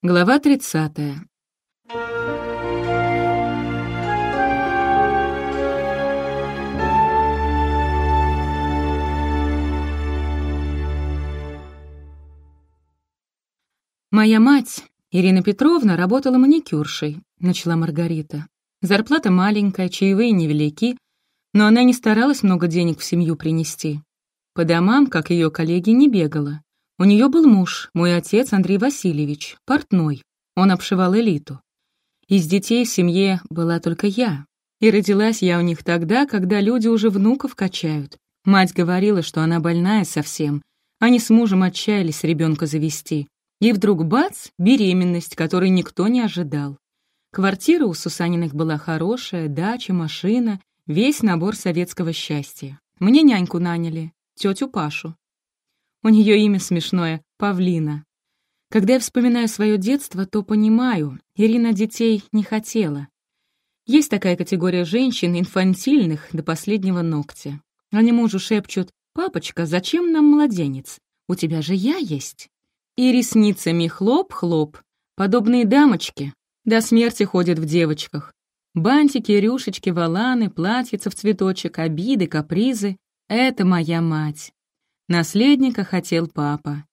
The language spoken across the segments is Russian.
Глава 30. «Моя мать, Ирина Петровна, работала маникюршей», — начала Маргарита. «Зарплата маленькая, чаевые невелики, но она не старалась много денег в семью принести. По домам, как ее коллеги, не бегала. У нее был муж, мой отец Андрей Васильевич, портной. Он обшивал элиту. Из детей в семье была только я. И родилась я у них тогда, когда люди уже внуков качают. Мать говорила, что она больная совсем. Они с мужем отчаялись ребенка завести. И вдруг бац, беременность, которой никто не ожидал. Квартира у Сусаниных была хорошая, дача, машина, весь набор советского счастья. Мне няньку наняли, тетю Пашу. У нее имя смешное — Павлина. Когда я вспоминаю свое детство, то понимаю, Ирина детей не хотела. Есть такая категория женщин, инфантильных до последнего ногтя. Они мужу шепчут «Папочка, зачем нам младенец? У тебя же я есть». И ресницами хлоп-хлоп. Подобные дамочки до смерти ходят в девочках. Бантики, рюшечки, валаны, платьица в цветочек, обиды, капризы — это моя мать. Наследника хотел папа.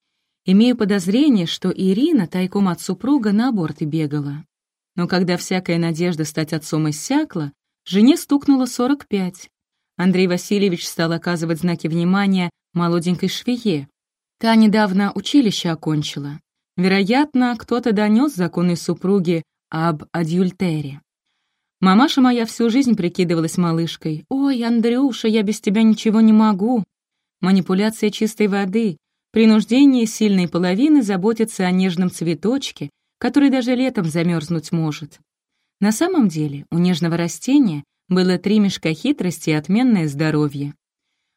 Имею подозрение, что Ирина тайком от супруга на аборты бегала. Но когда всякая надежда стать отцом иссякла, жене стукнуло 45. Андрей Васильевич стал оказывать знаки внимания молоденькой швее. Та недавно училище окончила. Вероятно, кто-то донес законной супруге об адюльтере. Мамаша моя всю жизнь прикидывалась малышкой. «Ой, Андрюша, я без тебя ничего не могу манипуляция чистой воды, принуждение сильной половины заботиться о нежном цветочке, который даже летом замерзнуть может. На самом деле у нежного растения было три мешка хитрости и отменное здоровье.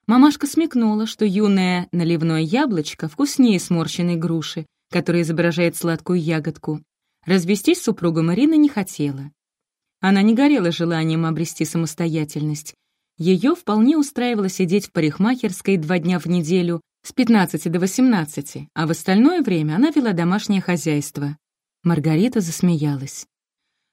Мамашка смекнула, что юное наливное яблочко вкуснее сморщенной груши, которая изображает сладкую ягодку. Развестись с супругом Ирина не хотела. Она не горела желанием обрести самостоятельность, ее вполне устраивало сидеть в парикмахерской два дня в неделю с 15 до 18, а в остальное время она вела домашнее хозяйство. Маргарита засмеялась.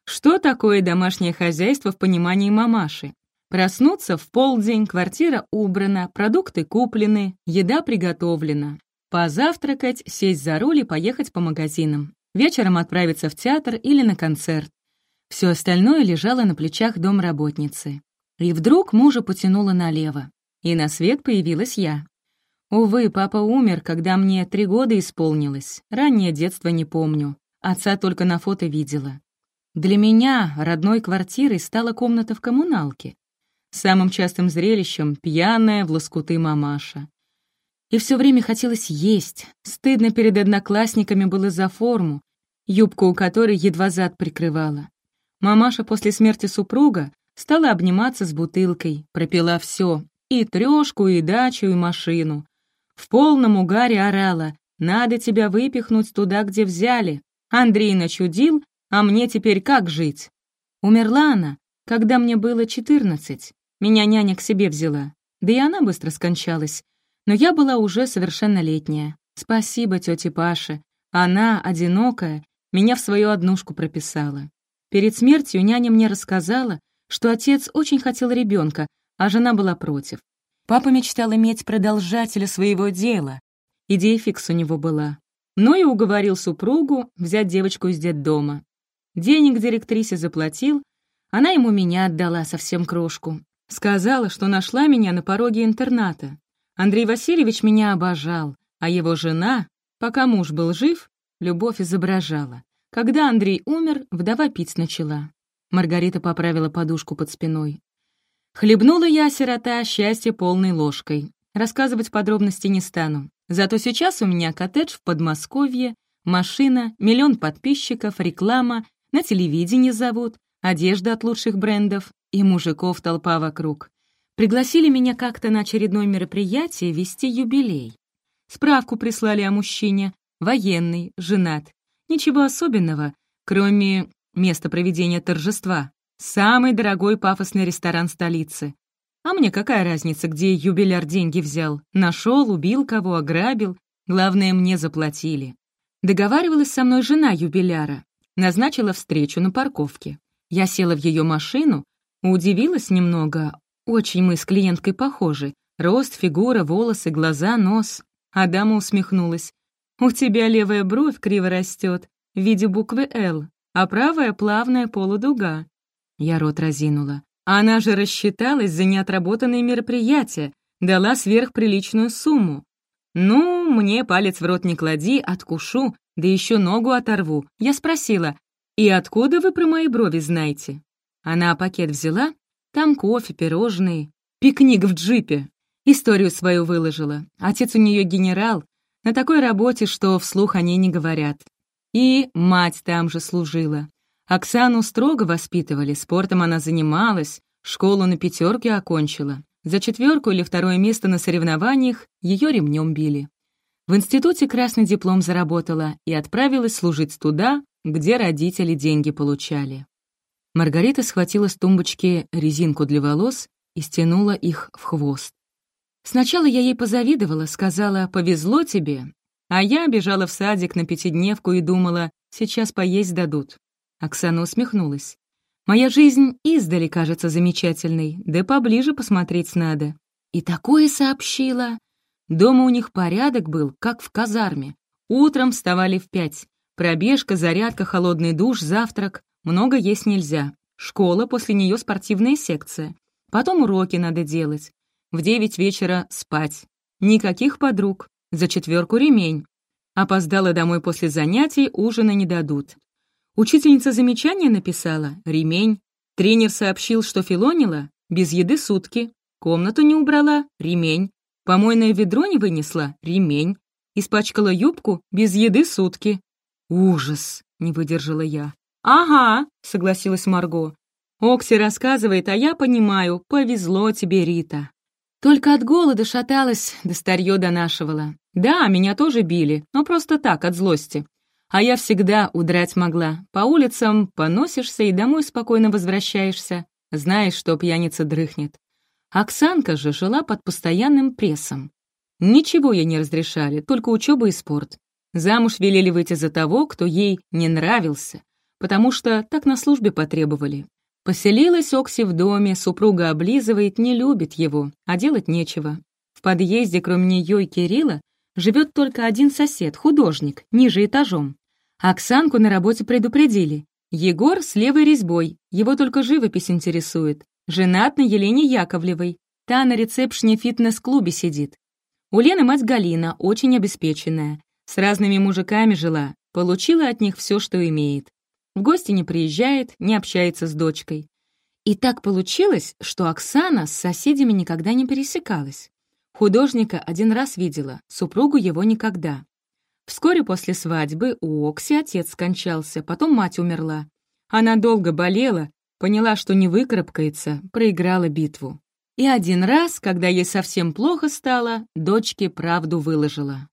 Что такое домашнее хозяйство в понимании мамаши? Проснуться в полдень, квартира убрана, продукты куплены, еда приготовлена. Позавтракать, сесть за руль и поехать по магазинам. Вечером отправиться в театр или на концерт. Все остальное лежало на плечах домработницы. И вдруг мужа потянуло налево, и на свет появилась я. Увы, папа умер, когда мне три года исполнилось. Раннее детство не помню. Отца только на фото видела. Для меня родной квартирой стала комната в коммуналке. Самым частым зрелищем — пьяная в лоскуты мамаша. И все время хотелось есть. Стыдно перед одноклассниками было за форму, юбку у которой едва зад прикрывала. Мамаша после смерти супруга Стала обниматься с бутылкой, пропила все, и трешку, и дачу, и машину. В полном угаре орала, надо тебя выпихнуть туда, где взяли. Андрей начудил, а мне теперь как жить? Умерла она, когда мне было четырнадцать. Меня няня к себе взяла, да и она быстро скончалась. Но я была уже совершеннолетняя. Спасибо тете Паше. Она, одинокая, меня в свою однушку прописала. Перед смертью няня мне рассказала, что отец очень хотел ребенка, а жена была против. Папа мечтал иметь продолжателя своего дела. Идея фикс у него была. Но и уговорил супругу взять девочку из детдома. Денег директрисе заплатил, она ему меня отдала совсем крошку. Сказала, что нашла меня на пороге интерната. Андрей Васильевич меня обожал, а его жена, пока муж был жив, любовь изображала. Когда Андрей умер, вдова пить начала. Маргарита поправила подушку под спиной. Хлебнула я, сирота, счастье полной ложкой. Рассказывать подробности не стану. Зато сейчас у меня коттедж в Подмосковье, машина, миллион подписчиков, реклама, на телевидении зовут, одежда от лучших брендов и мужиков толпа вокруг. Пригласили меня как-то на очередное мероприятие вести юбилей. Справку прислали о мужчине, военный, женат. Ничего особенного, кроме место проведения торжества. Самый дорогой пафосный ресторан столицы. А мне какая разница, где юбиляр деньги взял? Нашел, убил кого, ограбил. Главное, мне заплатили. Договаривалась со мной жена юбиляра, назначила встречу на парковке. Я села в ее машину, удивилась немного, очень мы с клиенткой похожи. Рост, фигура, волосы, глаза, нос. Адама усмехнулась. «У тебя левая бровь криво растет в виде буквы «Л», а правая плавная полудуга». Я рот разинула. Она же рассчиталась за неотработанные мероприятия, дала сверхприличную сумму. «Ну, мне палец в рот не клади, откушу, да еще ногу оторву». Я спросила, «И откуда вы про мои брови знаете?» Она пакет взяла, там кофе, пирожные, пикник в джипе. Историю свою выложила. Отец у нее генерал, на такой работе, что вслух о ней не говорят. И мать там же служила. Оксану строго воспитывали, спортом она занималась, школу на пятерке окончила. За четверку или второе место на соревнованиях ее ремнем били. В институте красный диплом заработала и отправилась служить туда, где родители деньги получали. Маргарита схватила с тумбочки резинку для волос и стянула их в хвост. Сначала я ей позавидовала, сказала «повезло тебе», а я бежала в садик на пятидневку и думала «сейчас поесть дадут». Оксана усмехнулась. Моя жизнь издали кажется замечательной, да поближе посмотреть надо. И такое сообщила. Дома у них порядок был, как в казарме. Утром вставали в пять. Пробежка, зарядка, холодный душ, завтрак. Много есть нельзя. Школа, после нее спортивная секция. Потом уроки надо делать. В девять вечера спать. Никаких подруг. За четверку ремень. Опоздала домой после занятий, ужина не дадут. Учительница замечание написала — ремень. Тренер сообщил, что филонила — без еды сутки. Комнату не убрала — ремень. Помойное ведро не вынесла — ремень. Испачкала юбку — без еды сутки. «Ужас!» — не выдержала я. «Ага», — согласилась Марго. «Окси рассказывает, а я понимаю, повезло тебе, Рита». Только от голода шаталась, да старье донашивала. Да, меня тоже били, но просто так, от злости. А я всегда удрать могла. По улицам поносишься и домой спокойно возвращаешься. Знаешь, что пьяница дрыхнет. Оксанка же жила под постоянным прессом. Ничего ей не разрешали, только учеба и спорт. Замуж велели выйти за того, кто ей не нравился, потому что так на службе потребовали. Поселилась Окси в доме, супруга облизывает, не любит его, а делать нечего. В подъезде, кроме нее и Кирилла, живет только один сосед, художник, ниже этажом. Оксанку на работе предупредили. Егор с левой резьбой, его только живопись интересует. Женат на Елене Яковлевой. Та на ресепшне фитнес-клубе сидит. У Лены мать Галина, очень обеспеченная. С разными мужиками жила, получила от них все, что имеет. В гости не приезжает, не общается с дочкой. И так получилось, что Оксана с соседями никогда не пересекалась. Художника один раз видела, супругу его никогда. Вскоре после свадьбы у Окси отец скончался, потом мать умерла. Она долго болела, поняла, что не выкарабкается, проиграла битву. И один раз, когда ей совсем плохо стало, дочке правду выложила.